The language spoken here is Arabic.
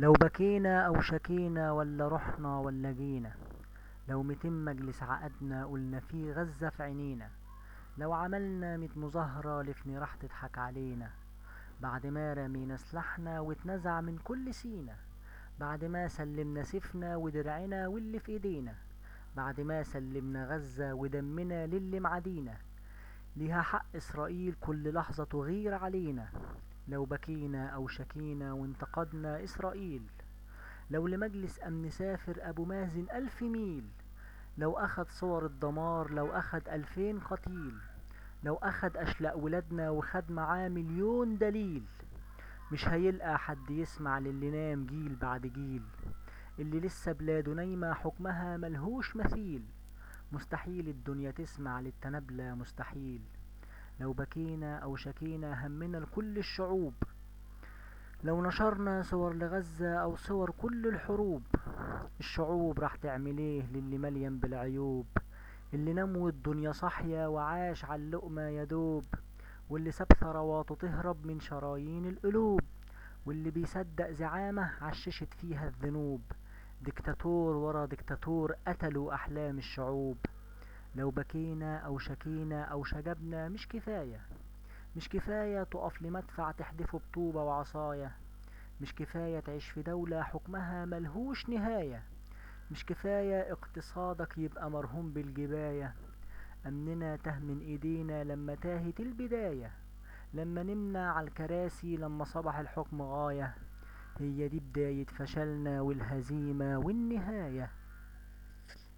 لو بكينا أو شكينا ولا رحنا ولا جينا لو ميتين مجلس عقدنا قلنا فيه غزة في عينينا لو عملنا ميت مظاهرة لفني راح تضحك علينا بعد ما رمينا سلاحنا واتنزع من كل سينا بعد ما سلمنا سيفنا ودرعنا واللي في إيدينا بعد ما سلمنا غزة ودمنا للي معادينا ليها حق إسرائيل كل لحظة تغير علينا. لو بكينا أو شكينا وانتقدنا إسرائيل. لو لمجلس أمن سافر أبو مازن ألف ميل. لو أخد صور الدمار لو أخد ألفين قتيل. لو أخد أشلاء ولادنا وخد معاه مليون دليل. مش هيلقى حد يسمع للي نام جيل بعد جيل. اللي لسه بلاده نايمة حكمها ملهوش مثيل. مستحيل الدنيا تسمع للتنابلة مستحيل. لو بكينا أو شكينا همنا لكل الشعوب. لو نشرنا صور لغزة أو صور كل الحروب الشعوب راح تعمل إيه للي مليان بالعيوب؟ اللي نام والدنيا صاحية وعاش على اللقمة يدوب واللي ساب ثرواته تهرب من شرايين القلوب. واللي بيصدق زعامة عششت فيها الذنوب. ديكتاتور ورا ديكتاتور قتلوا أحلام الشعوب. لو بكينا أو شكينا أو شجبنا مش كفاية. مش كفاية تقف لمدفع تحدفه بطوبة وعصاية. مش كفاية تعيش في دولة حكمها ملهوش نهاية. مش كفاية اقتصادك يبقى مرهون بالجباية. أمننا ته من إيدينا لما تاهت البداية. لما نمنا على الكراسي لما صبح الحكم غاية. هي دي بداية فشلنا والهزيمة والنهاية.